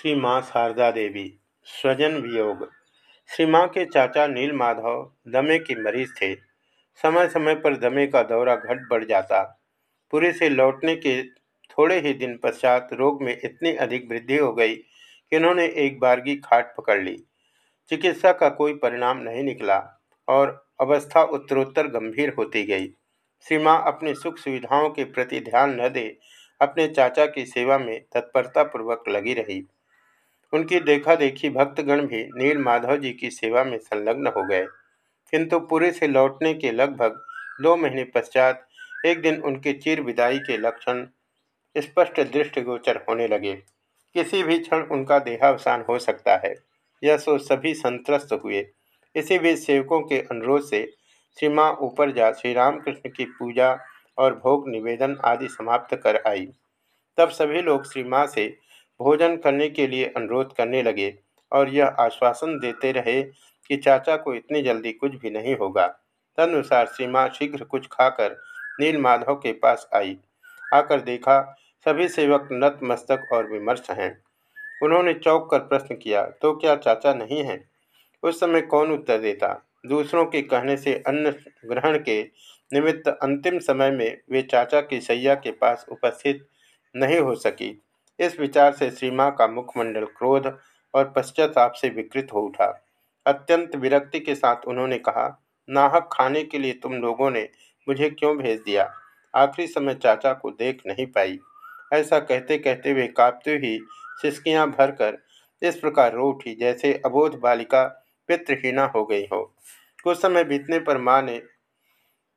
श्री माँ शारदा देवी, स्वजन वियोग। श्री माँ के चाचा नील माधव दमे की मरीज़ थे। समय समय पर दमे का दौरा घट बढ़ जाता। पूरे से लौटने के थोड़े ही दिन पश्चात रोग में इतनी अधिक वृद्धि हो गई कि उन्होंने एक बारगी खाट पकड़ ली। चिकित्सा का कोई परिणाम नहीं निकला और अवस्था उत्तरोत्तर गंभीर होती गई। श्री माँ अपनी सुख सुविधाओं के प्रति ध्यान न दे अपने चाचा की सेवा में तत्परतापूर्वक लगी रही। उनकी देखा देखी भक्तगण भी नील माधव जी की सेवा में संलग्न हो गए। किंतु पूरे से लौटने के लगभग दो महीने पश्चात एक दिन उनके चिर विदाई के लक्षण स्पष्ट दृष्टिगोचर होने लगे। किसी भी क्षण उनका देहावसान हो सकता है। यह सोच सभी संत्रस्त हुए। इसी बीच सेवकों के अनुरोध से श्री माँ ऊपर जा श्री रामकृष्ण की पूजा और भोग निवेदन आदि समाप्त कर आई। तब सभी लोग श्री माँ से भोजन करने के लिए अनुरोध करने लगे और यह आश्वासन देते रहे कि चाचा को इतनी जल्दी कुछ भी नहीं होगा। तदनुसार सीमा शीघ्र कुछ खाकर नील माधव के पास आई। आकर देखा, सभी सेवक नतमस्तक और विमर्श हैं। उन्होंने चौंक कर प्रश्न किया तो क्या चाचा नहीं हैं? उस समय कौन उत्तर देता? दूसरों के कहने से अन्न ग्रहण के निमित्त अंतिम समय में वे चाचा की सैया के पास उपस्थित नहीं हो सकी। इस विचार से श्री माँ का मुखमंडल क्रोध और पश्चाताप से विकृत हो उठा। अत्यंत विरक्ति के साथ उन्होंने कहा, नाहक खाने के लिए तुम लोगों ने मुझे क्यों भेज दिया? आखिरी समय चाचा को देख नहीं पाई। ऐसा कहते कहते वे कांपते ही सिसकियाँ भरकर इस प्रकार रो उठी जैसे अबोध बालिका पितृहीना हो गई हो। कुछ समय बीतने पर माँ ने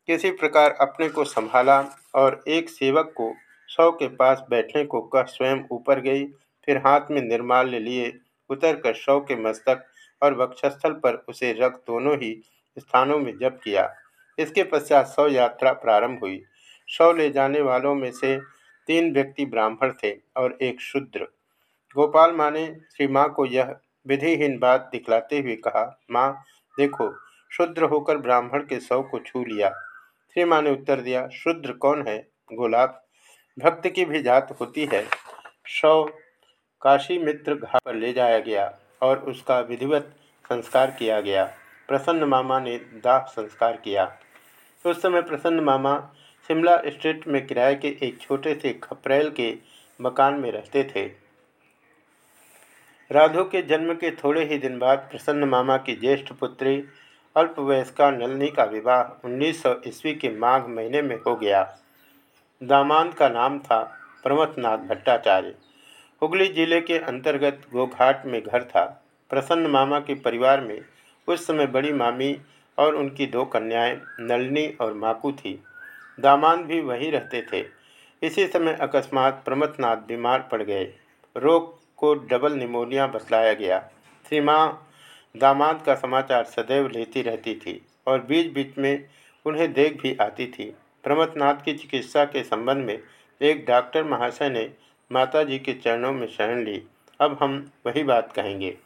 किसी प्रकार अपने को संभाला और एक सेवक को शव के पास बैठने को कह स्वयं ऊपर गई, फिर हाथ में निर्माल्य लिए, उतर कर शव के मस्तक और वक्षस्थल पर उसे रख दोनों ही स्थानों में जप किया। इसके पश्चात शव यात्रा प्रारंभ हुई। शव ले जाने वालों में से तीन व्यक्ति ब्राह्मण थे और एक शूद्र। गोपाल माँ ने श्री माँ को यह विधिहीन बात दिखलाते हुए कहा, माँ, देखो, शूद्र होकर ब्राह्मण के शव को छू लिया। श्री माँ ने उत्तर दिया, शूद्र कौन है? गोलाब? भक्त की भी जात होती है। शव काशी मित्र घाट पर ले जाया गया और उसका विधिवत संस्कार किया गया। प्रसन्न मामा ने दाह संस्कार किया। उस समय प्रसन्न मामा शिमला स्ट्रीट में किराए के एक छोटे से खपरेल के मकान में रहते थे। राधो के जन्म के थोड़े ही दिन बाद प्रसन्न मामा की ज्येष्ठ पुत्री अल्पवयस्का नलनी का विवाह 1900 ईस्वी के माघ महीने में हो गया। दामाद का नाम था प्रमथनाथ भट्टाचार्य। हुगली ज़िले के अंतर्गत गोघाट में घर था। प्रसन्न मामा के परिवार में उस समय बड़ी मामी और उनकी दो कन्याएँ, नलनी और माकू थी। दामाद भी वहीं रहते थे। इसी समय अकस्मात प्रमथनाथ बीमार पड़ गए। रोग को डबल निमोनिया बतलाया गया। श्री माँ दामाद का समाचार सदैव लेती रहती थी और बीच बीच में उन्हें देख भी आती थी। प्रमथनाथ की चिकित्सा के संबंध में एक डॉक्टर महाशय ने माता जी के चरणों में शरण ली। अब हम वही बात कहेंगे।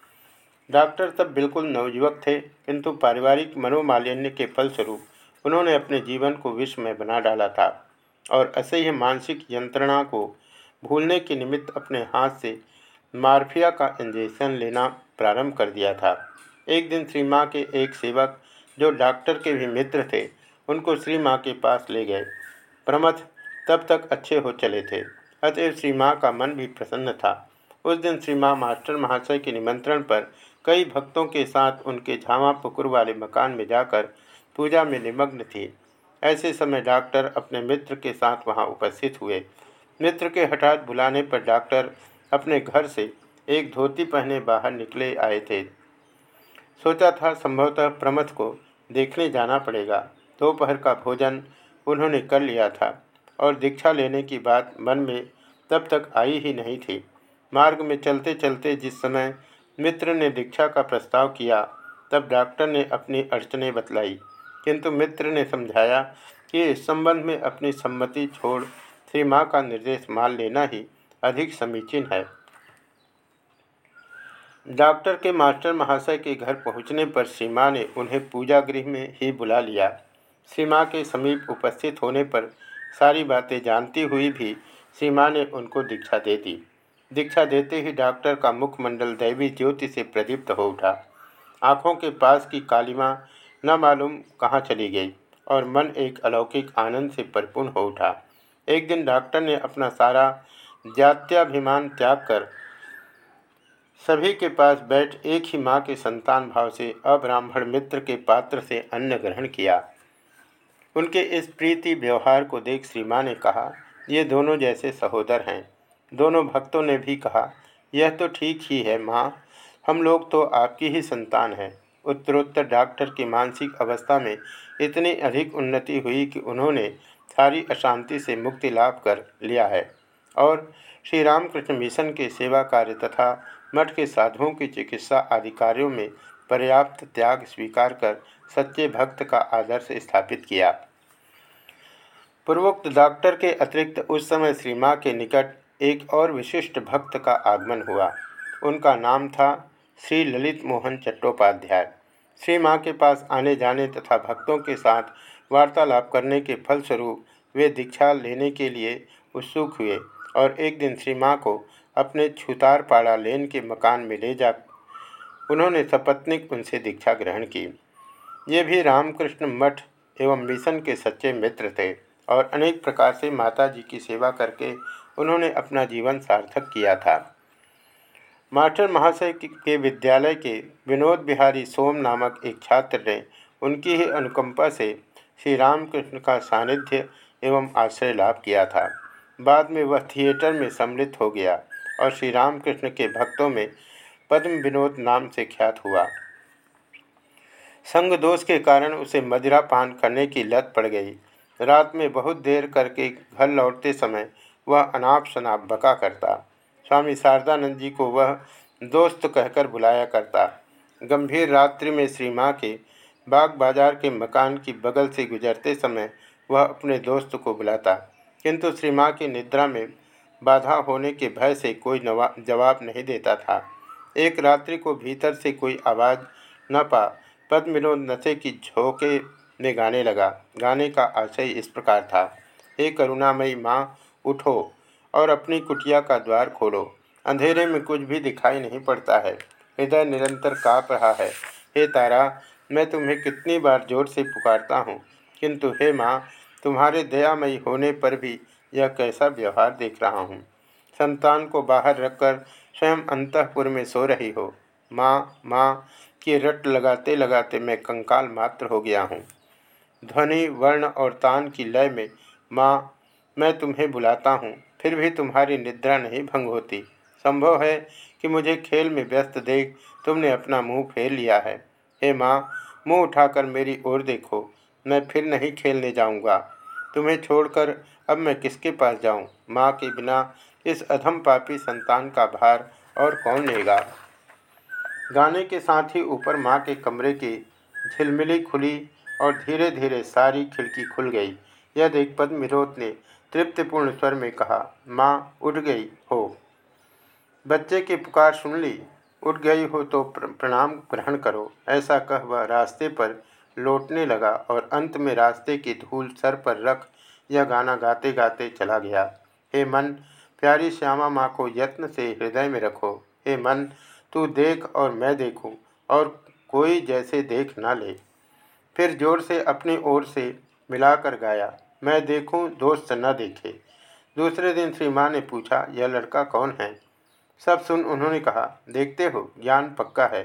डॉक्टर तब बिल्कुल नवयुवक थे, किंतु पारिवारिक मनोमालिन्य के फलस्वरूप उन्होंने अपने जीवन को विषमय बना डाला था और असह्य मानसिक यंत्रणा को भूलने के निमित्त अपने हाथ से मार्फिया का इंजेक्शन लेना प्रारंभ कर दिया था। एक दिन श्री माँ के एक सेवक, जो डॉक्टर के भी मित्र थे उनको श्री माँ के पास ले गए। प्रमथ तब तक अच्छे हो चले थे। अतएव श्री माँ का मन भी प्रसन्न था। उस दिन श्री माँ मास्टर महाशय के निमंत्रण पर कई भक्तों के साथ उनके झावा पुकुर वाले मकान में जाकर पूजा में निमग्न थी। ऐसे समय डॉक्टर अपने मित्र के साथ वहाँ उपस्थित हुए। मित्र के हठात बुलाने पर डॉक्टर अपने घर से एक धोती पहने बाहर निकले आए थे। सोचा था संभवतः प्रमथ को देखने जाना पड़ेगा। दोपहर का भोजन उन्होंने कर लिया था और दीक्षा लेने की बात मन में तब तक आई ही नहीं थी। मार्ग में चलते चलते जिस समय मित्र ने दीक्षा का प्रस्ताव किया, तब डॉक्टर ने अपनी अड़चने बतलाई। किंतु मित्र ने समझाया कि इस संबंध में अपनी सम्मति छोड़ श्री माँ का निर्देश मान लेना ही अधिक समीचीन है। डॉक्टर के मास्टर महाशय के घर पहुँचने पर श्री ने उन्हें पूजा गृह में ही बुला लिया। श्री माँ के समीप उपस्थित होने पर सारी बातें जानती हुई भी श्री माँ ने उनको दीक्षा दे दी। दीक्षा देते ही डॉक्टर का मुखमंडल दैवी ज्योति से प्रदीप्त हो उठा। आँखों के पास की कालिमा न मालूम कहाँ चली गई और मन एक अलौकिक आनंद से परिपूर्ण हो उठा। एक दिन डॉक्टर ने अपना सारा जात्याभिमान त्याग कर सभी के पास बैठ एक ही माँ के संतान भाव से अब्राह्मण मित्र के पात्र से अन्न ग्रहण किया। उनके इस प्रीति व्यवहार को देख श्री माँ ने कहा, ये दोनों जैसे सहोदर हैं। दोनों भक्तों ने भी कहा, यह तो ठीक ही है माँ, हम लोग तो आपकी ही संतान हैं। उत्तरोत्तर डॉक्टर की मानसिक अवस्था में इतनी अधिक उन्नति हुई कि उन्होंने सारी अशांति से मुक्ति लाभ कर लिया है। और श्री रामकृष्ण मिशन के सेवा कार्य तथा मठ के साधुओं की चिकित्सा आदि कार्यों में पर्याप्त त्याग स्वीकार कर सच्चे भक्त का आदर्श स्थापित किया। पूर्वोक्त डॉक्टर के अतिरिक्त उस समय श्री माँ के निकट एक और विशिष्ट भक्त का आगमन हुआ। उनका नाम था श्री ललित मोहन चट्टोपाध्याय। श्री माँ के पास आने जाने तथा भक्तों के साथ वार्तालाप करने के फलस्वरूप वे दीक्षा लेने के लिए उत्सुक हुए और एक दिन श्री माँ को अपने छुतारपाड़ा लेन के मकान में ले जा उन्होंने सपत्निक उनसे दीक्षा ग्रहण की। ये भी रामकृष्ण मठ एवं मिशन के सच्चे मित्र थे। और अनेक प्रकार से माता जी की सेवा करके उन्होंने अपना जीवन सार्थक किया था। मास्टर महाशय के विद्यालय के विनोद बिहारी सोम नामक एक छात्र ने उनकी ही अनुकंपा से श्री रामकृष्ण का सानिध्य एवं आश्रय लाभ किया था। बाद में वह थिएटर में सम्मिलित हो गया और श्री रामकृष्ण के भक्तों में पद्म विनोद नाम से ख्यात हुआ। संग दोष के कारण उसे मदिरा पान करने की लत पड़ गई। रात में बहुत देर करके घर लौटते समय वह अनाप शनाप बका करता। स्वामी शारदानंद जी को वह दोस्त कहकर बुलाया करता। गंभीर रात्रि में श्री माँ के बाग बाज़ार के मकान की बगल से गुजरते समय वह अपने दोस्त को बुलाता। किंतु श्री माँ की निद्रा में बाधा होने के भय से कोई जवाब नहीं देता था। एक रात्रि को भीतर से कोई आवाज़ न पा पद्मिनोद नशे की झोंके में गाने लगा। गाने का आशय इस प्रकार था। हे करुणामयी माँ, उठो और अपनी कुटिया का द्वार खोलो। अंधेरे में कुछ भी दिखाई नहीं पड़ता है। हृदय निरंतर काँप रहा है। हे तारा, मैं तुम्हें कितनी बार ज़ोर से पुकारता हूँ। किंतु हे माँ, तुम्हारे दयामयी होने पर भी यह कैसा व्यवहार देख रहा हूँ। संतान को बाहर रखकर स्वयं अंतपुर में सो रही हो। माँ माँ, की रट लगाते लगाते मैं कंकाल मात्र हो गया हूँ। ध्वनि, वर्ण और तान की लय में माँ, मैं तुम्हें बुलाता हूँ, फिर भी तुम्हारी निद्रा नहीं भंग होती। संभव है कि मुझे खेल में व्यस्त देख तुमने अपना मुँह फेर लिया है। हे माँ, मुँह उठाकर मेरी ओर देखो, मैं फिर नहीं खेलने जाऊँगा। तुम्हें छोड़कर अब मैं किसके पास जाऊँ? माँ के बिना इस अधम पापी संतान का भार और कौन लेगा? गाने के साथ ही ऊपर माँ के कमरे की झिलमिली खुली और धीरे धीरे सारी खिड़की खुल गई। यह देख पद्मिरोध ने तृप्तिपूर्ण स्वर में कहा, माँ, उठ गई हो। बच्चे की पुकार सुन ली। उठ गई हो तो प्रणाम ग्रहण करो। ऐसा कह वह रास्ते पर लौटने लगा और अंत में रास्ते की धूल सर पर रख यह गाना गाते गाते चला गया। हे मन, प्यारी श्यामा माँ को यत्न से हृदय में रखो। हे मन, तू देख और मैं देखूँ और कोई जैसे देख ना ले। फिर ज़ोर से अपनी ओर से मिलाकर गाया, मैं देखूँ दोस्त न देखे। दूसरे दिन श्री माँ ने पूछा, यह लड़का कौन है? सब सुन उन्होंने कहा, देखते हो, ज्ञान पक्का है।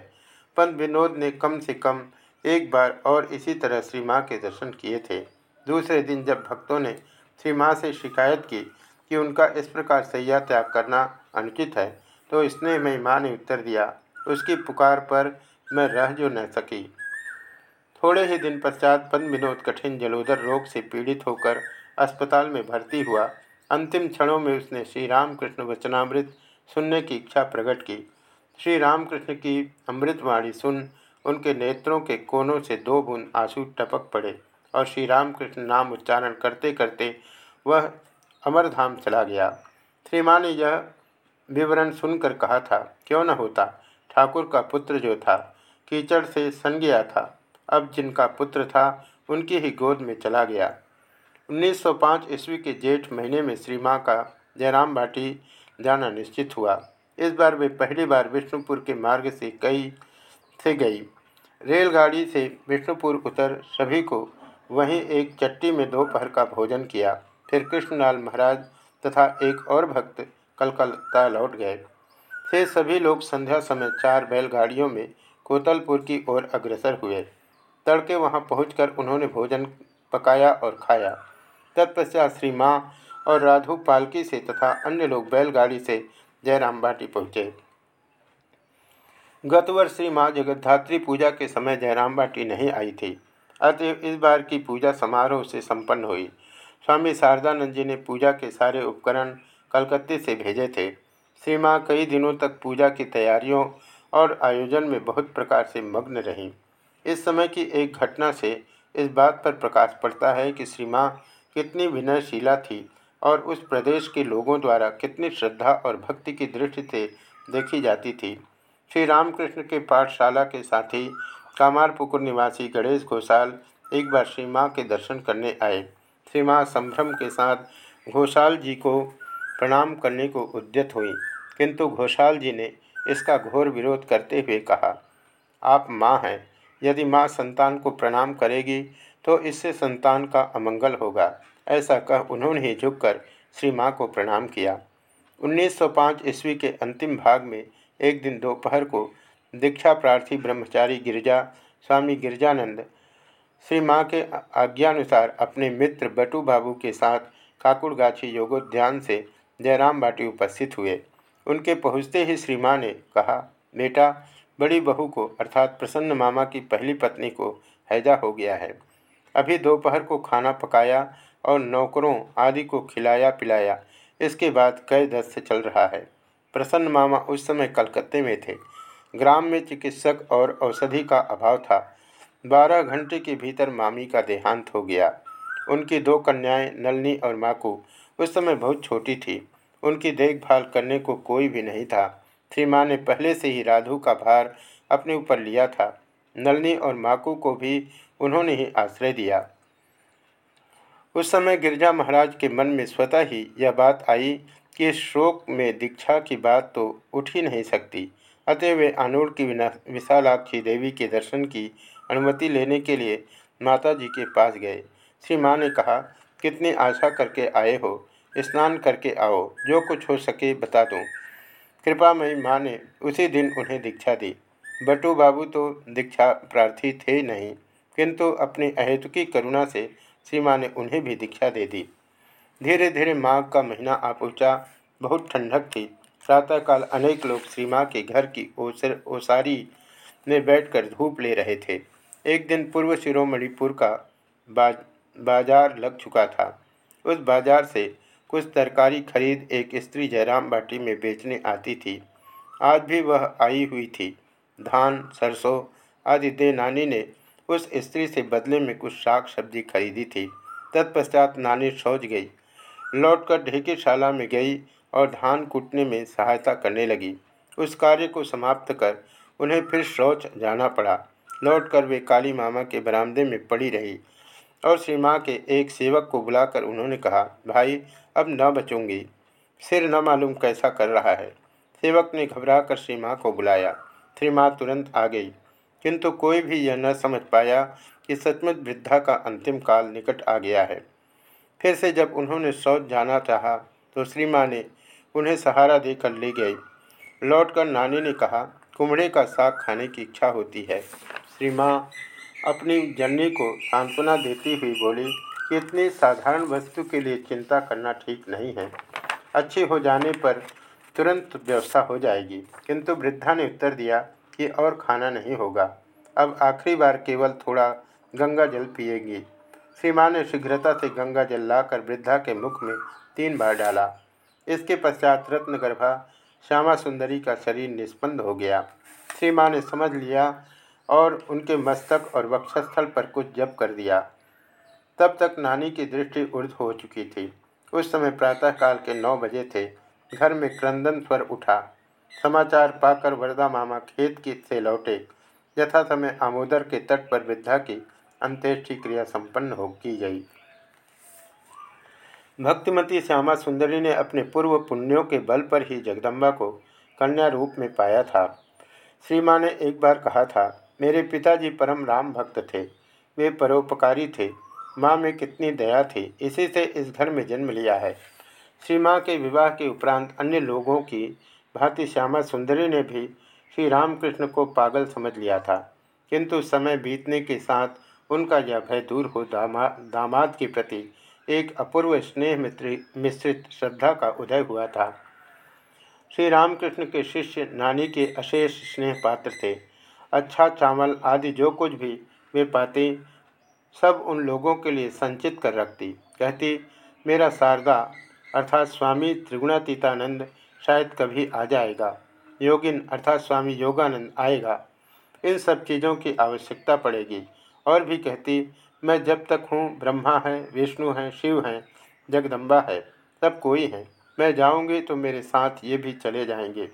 पंत विनोद ने कम से कम एक बार और इसी तरह श्री माँ के दर्शन किए थे। दूसरे दिन जब भक्तों ने श्री माँ से शिकायत की कि उनका इस प्रकार सैया त्याग करना अनुचित है तो इसने मैं माँ ने उत्तर दिया, उसकी पुकार पर मैं रह जो न सकी। थोड़े ही दिन पश्चात पद्म विनोद कठिन जलोदर रोग से पीड़ित होकर अस्पताल में भर्ती हुआ। अंतिम क्षणों में उसने श्री रामकृष्ण वचनामृत सुनने की इच्छा प्रकट की। श्री रामकृष्ण की अमृतवाणी सुन उनके नेत्रों के कोनों से दो बूंद आँसू टपक पड़े और श्री रामकृष्ण नाम उच्चारण करते करते वह अमरधाम चला गया। श्रीमा ने यह विवरण सुनकर कहा था, क्यों न होता? ठाकुर का पुत्र जो था, कीचड़ से सन गया था। अब जिनका पुत्र था, उनकी ही गोद में चला गया। 1905 ईस्वी के जेठ महीने में श्री माँ का जयराम भाटी जाना निश्चित हुआ। इस बार वे पहली बार विष्णुपुर के मार्ग से कई से गई। रेलगाड़ी से विष्णुपुर उतर सभी को वहीं एक चट्टी में दोपहर का भोजन किया। फिर कृष्णलाल महाराज तथा एक और भक्त कलकत्ता लौट गए। थे सभी लोग संध्या समय चार बैलगाड़ियों में कोतलपुर की ओर अग्रसर हुए। तड़के वहाँ पहुंचकर उन्होंने भोजन पकाया और खाया। तत्पश्चात श्री माँ और राधु पालकी से तथा अन्य लोग बैलगाड़ी से जयराम बाटी पहुँचे। गत वर्ष श्री माँ जगद्धात्री पूजा के समय जयराम बाटी नहीं आई थी। अतएव इस बार की पूजा समारोह से संपन्न हुई। स्वामी शारदानंद जी ने पूजा के सारे उपकरण कलकत्ते से भेजे थे। श्री माँ कई दिनों तक पूजा की तैयारियों और आयोजन में बहुत प्रकार से मग्न रहीं। इस समय की एक घटना से इस बात पर प्रकाश पड़ता है कि श्री माँ कितनी विनयशीला थी और उस प्रदेश के लोगों द्वारा कितनी श्रद्धा और भक्ति की दृष्टि से देखी जाती थी। श्री रामकृष्ण के पाठशाला के साथी कामारपुकुर निवासी गणेश घोषाल एक बार श्री माँ के दर्शन करने आए। श्री माँ संभ्रम के साथ घोषाल जी को प्रणाम करने को उद्यत हुई, किंतु घोषाल जी ने इसका घोर विरोध करते हुए कहा, आप माँ हैं यदि माँ संतान को प्रणाम करेगी तो इससे संतान का अमंगल होगा। ऐसा कह उन्होंने ही झुककर श्री माँ को प्रणाम किया। 1905 ईस्वी के अंतिम भाग में एक दिन दोपहर को दीक्षा प्रार्थी ब्रह्मचारी गिरजा, स्वामी गिरजानंद, श्री माँ के आज्ञानुसार अपने मित्र बटू बाबू के साथ काकुड़गाछी योगोद्यान से जयराम बाटी उपस्थित हुए। उनके पहुँचते ही श्री माँ ने कहा, बेटा बड़ी बहू को, अर्थात प्रसन्न मामा की पहली पत्नी को, हैजा हो गया है। अभी दोपहर को खाना पकाया और नौकरों आदि को खिलाया पिलाया, इसके बाद कई दस से चल रहा है। प्रसन्न मामा उस समय कलकत्ते में थे। ग्राम में चिकित्सक और औषधि का अभाव था। बारह घंटे के भीतर मामी का देहांत हो गया। उनकी दो कन्याएँ, नलनी और माकू, उस समय बहुत छोटी थी। उनकी देखभाल करने को कोई भी नहीं था। श्री माँ ने पहले से ही राधु का भार अपने ऊपर लिया था। नलनी और माकू को भी उन्होंने ही आश्रय दिया। उस समय गिरजा महाराज के मन में स्वतः ही यह बात आई कि शोक में दीक्षा की बात तो उठ ही नहीं सकती। अतः वे आनूर की विशालाक्षी देवी के दर्शन की अनुमति लेने के लिए माता जी के पास गए। श्री माँ ने कहा, कितनी आशा करके आए हो। स्नान करके आओ। जो कुछ हो सके बता दूँ। कृपामयी माँ ने उसी दिन उन्हें दीक्षा दी। बटू बाबू तो दीक्षा प्रार्थी थे नहीं, किंतु अपनी अहेतुकी करुणा से श्री माँ ने उन्हें भी दीक्षा दे दी। धीरे धीरे माघ का महीना आ पहुँचा, बहुत ठंडक थी। प्रातःकाल अनेक लोग श्री माँ के घर की ओसर, ओसारी में बैठकर धूप ले रहे थे। एक दिन पूर्व शिरोमणिपुर का बाज, बाज़ार लग चुका था। उस बाज़ार से कुछ तरकारी खरीद एक स्त्री जयराम बाटी में बेचने आती थी। आज भी वह आई हुई थी। धान, सरसों आदि दे नानी ने उस स्त्री से बदले में कुछ साग सब्ज़ी खरीदी थी। तत्पश्चात नानी सोच गई। लौटकर ढेकीशाला में गई और धान कूटने में सहायता करने लगी। उस कार्य को समाप्त कर उन्हें फिर शौच जाना पड़ा। लौटकर वे काली मामा के बरामदे में पड़ी रही। और श्री माँ के एक सेवक को बुलाकर उन्होंने कहा, भाई, अब न बचूँगी। सिर न मालूम कैसा कर रहा है। सेवक ने घबराकर श्री माँ को बुलाया। श्री माँ तुरंत आ गई। किंतु कोई भी यह न समझ पाया कि सचमुच वृद्धा का अंतिम काल निकट आ गया है। फिर से जब उन्होंने शौच जाना चाहा तो श्री माँ ने उन्हें सहारा देकर ले गई। लौटकर नानी ने कहा कुमड़े का साग खाने की इच्छा होती है। श्री माँ अपनी जननी को सांत्वना देती हुई बोली कि इतनी साधारण वस्तु के लिए चिंता करना ठीक नहीं है। अच्छी हो जाने पर तुरंत व्यवस्था हो जाएगी। किंतु वृद्धा ने उत्तर दिया कि और खाना नहीं होगा। अब आखिरी बार केवल थोड़ा गंगा जल पिएगी। श्री ने शीघ्रता से गंगा जल लाकर वृद्धा के मुख में तीन बार डाला। इसके पश्चात रत्नगर्भा श्यामा सुंदरी का शरीर निष्पन्द हो गया। श्री ने समझ लिया और उनके मस्तक और वक्षस्थल पर कुछ जप कर दिया। तब तक नानी की दृष्टि ऊर्ध हो चुकी थी। उस समय प्रातःकाल के नौ बजे थे। घर में क्रंदन स्वर उठा। समाचार पाकर वरदा मामा खेत की से लौटे। यथा समय आमोदर के तट पर वृद्धा की अंत्येष्टि क्रिया संपन्न हो की गई। भक्तिमती श्यामा सुंदरी ने अपने पूर्व पुण्यों के बल पर ही जगदम्बा को कन्या रूप में पाया था। श्री माँ ने एक बार कहा था मेरे पिताजी परम राम भक्त थे। वे परोपकारी थे। माँ में कितनी दया थी। इसी से इस घर में जन्म लिया है। श्री माँ के विवाह के उपरांत अन्य लोगों की भांति श्यामा सुंदरी ने भी श्री रामकृष्ण को पागल समझ लिया था। किंतु समय बीतने के साथ उनका यह भय दूर हो दामा, दामाद के प्रति एक अपूर्व स्नेह मिश्रित श्रद्धा का उदय हुआ था। श्री रामकृष्ण के शिष्य नानी के अशेष स्नेह पात्र थे। अच्छा चावल आदि जो कुछ भी वे पाते, सब उन लोगों के लिए संचित कर रखती। कहती, मेरा शारदा, अर्थात स्वामी त्रिगुणातीतानंद, शायद कभी आ जाएगा। योगिन, अर्थात स्वामी योगानंद, आएगा। इन सब चीज़ों की आवश्यकता पड़ेगी। और भी कहती, मैं जब तक हूँ, ब्रह्मा है, विष्णु हैं, शिव हैं, जगदम्बा है, सब कोई है। मैं जाऊँगी तो मेरे साथ ये भी चले जाएँगे।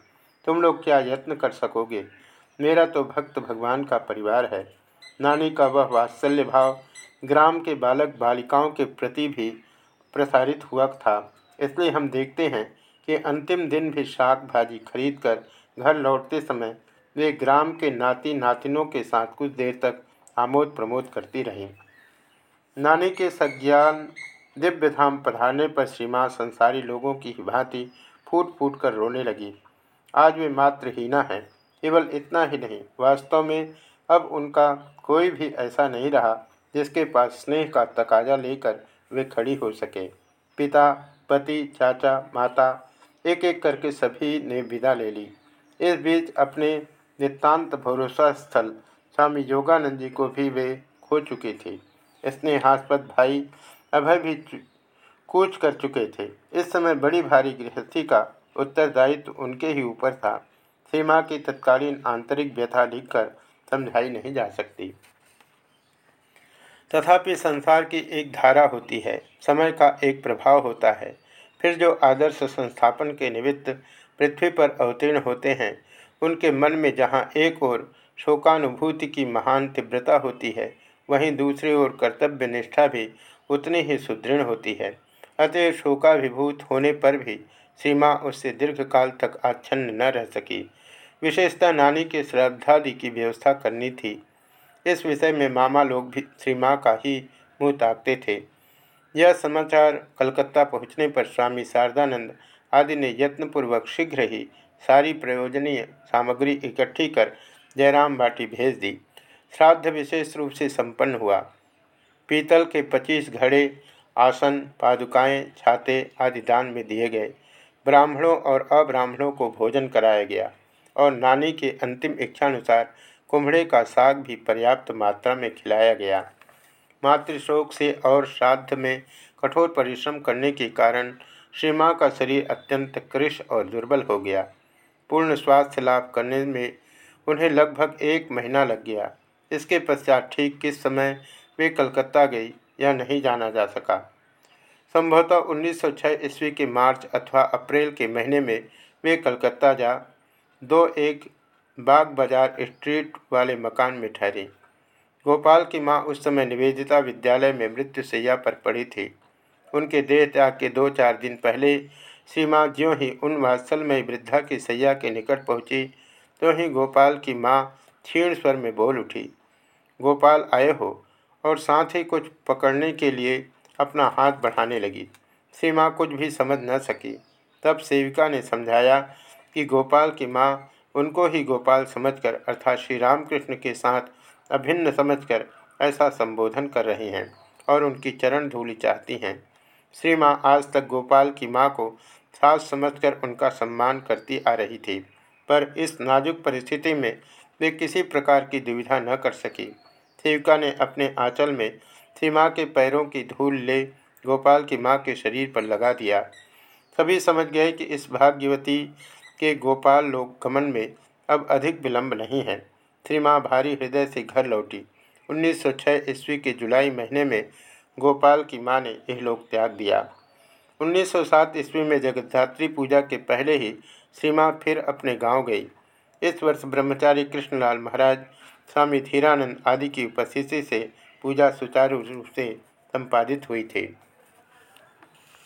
तुम लोग क्या यत्न कर सकोगे? मेरा तो भक्त भगवान का परिवार है। नानी का वह वात्सल्य भाव ग्राम के बालक बालिकाओं के प्रति भी प्रसारित हुआ था। इसलिए हम देखते हैं कि अंतिम दिन भी शाक भाजी खरीद कर घर लौटते समय वे ग्राम के नाती नातिनों के साथ कुछ देर तक आमोद प्रमोद करती रहीं। नानी के सज्ञान दिव्य धाम पधारने पर श्री माँ संसारी लोगों की भांति फूट फूट कर रोने लगी। आज वे मात्र हीना है। केवल इतना ही नहीं, वास्तव में अब उनका कोई भी ऐसा नहीं रहा जिसके पास स्नेह का तकाजा लेकर वे खड़ी हो सके। पिता, पति, चाचा, माता एक एक करके सभी ने विदा ले ली। इस बीच अपने नितान्त भरोसा स्थल स्वामी योगानंद जी को भी वे खो चुके थे। स्नेहास्पद भाई अभय भी कूच कर चुके थे। इस समय बड़ी भारी गृहस्थी का उत्तरदायित्व उनके ही ऊपर था। सीमा की तत्कालीन आंतरिक व्यथा लिखकर समझाई नहीं जा सकती। तथापि संसार की एक धारा होती है, समय का एक प्रभाव होता है। फिर जो आदर्श संस्थापन के निमित्त पृथ्वी पर अवतीर्ण होते हैं, उनके मन में जहाँ एक ओर शोकानुभूति की महान तीव्रता होती है, वहीं दूसरी ओर कर्तव्य निष्ठा भी उतनी ही सुदृढ़ होती है। अतः शोकाभिभूत होने पर भी सीमा उससे दीर्घकाल तक आच्छन्न न रह सकी। विशेषता नानी के श्रद्धादि की व्यवस्था करनी थी। इस विषय में मामा लोग भी श्री माँ का ही मुँह ताकते थे। यह समाचार कलकत्ता पहुँचने पर स्वामी शारदानंद आदि ने यत्नपूर्वक शीघ्र ही सारी प्रयोजनीय सामग्री इकट्ठी कर जयराम बाटी भेज दी। श्राद्ध विशेष रूप से संपन्न हुआ। पीतल के पच्चीस घड़े, आसन, पादुकाएँ, छाते आदि दान में दिए गए। ब्राह्मणों और अब्राह्मणों को भोजन कराया गया। और नानी के अंतिम इच्छानुसार कुम्भड़े का साग भी पर्याप्त मात्रा में खिलाया गया। मातृशोक से और श्राद्ध में कठोर परिश्रम करने के कारण श्री माँ का शरीर अत्यंत कृष और दुर्बल हो गया। पूर्ण स्वास्थ्य लाभ करने में उन्हें लगभग एक महीना लग गया। इसके पश्चात ठीक किस समय वे कलकत्ता गई यह नहीं जाना जा सका। संभवतः 1906 ईस्वी के मार्च अथवा अप्रैल के महीने में वे कलकत्ता जा दो एक बाग बाज़ार स्ट्रीट वाले मकान में ठहरी। गोपाल की माँ उस समय निवेदिता विद्यालय में मृत्यु सैया पर पड़ी थी। उनके देह त्याग के दो चार दिन पहले सीमा ज्यों ही उन वात्सलमय वृद्धा की सैया के निकट पहुँची तो ही गोपाल की माँ क्षीण स्वर में बोल उठी, गोपाल, आए हो? और साथ ही कुछ पकड़ने के लिए अपना हाथ बढ़ाने लगी। सीमा कुछ भी समझ न सकी। तब सेविका ने समझाया कि गोपाल की माँ उनको ही गोपाल समझकर अर्थात श्री रामकृष्ण के साथ अभिन्न समझकर ऐसा संबोधन कर रही हैं और उनकी चरण धूलि चाहती हैं। श्री माँ आज तक गोपाल की माँ को सास समझकर उनका सम्मान करती आ रही थी, पर इस नाजुक परिस्थिति में वे किसी प्रकार की दुविधा न कर सकी। सेविका ने अपने आंचल में सीमा के पैरों की धूल ले गोपाल की माँ के शरीर पर लगा दिया। सभी समझ गए कि इस भाग्यवती के गोपाल लोग गमन में अब अधिक विलंब नहीं है। श्री माँ भारी हृदय से घर लौटी। 1906 ईस्वी के जुलाई महीने में गोपाल की माँ ने यह लोग त्याग दिया। 1907 ईस्वी में जगद्धात्री पूजा के पहले ही श्री माँ फिर अपने गाँव गई। इस वर्ष ब्रह्मचारी कृष्णलाल महाराज, स्वामी धीरानंद आदि की उपस्थिति से पूजा सुचारू रूप से संपादित हुई थी।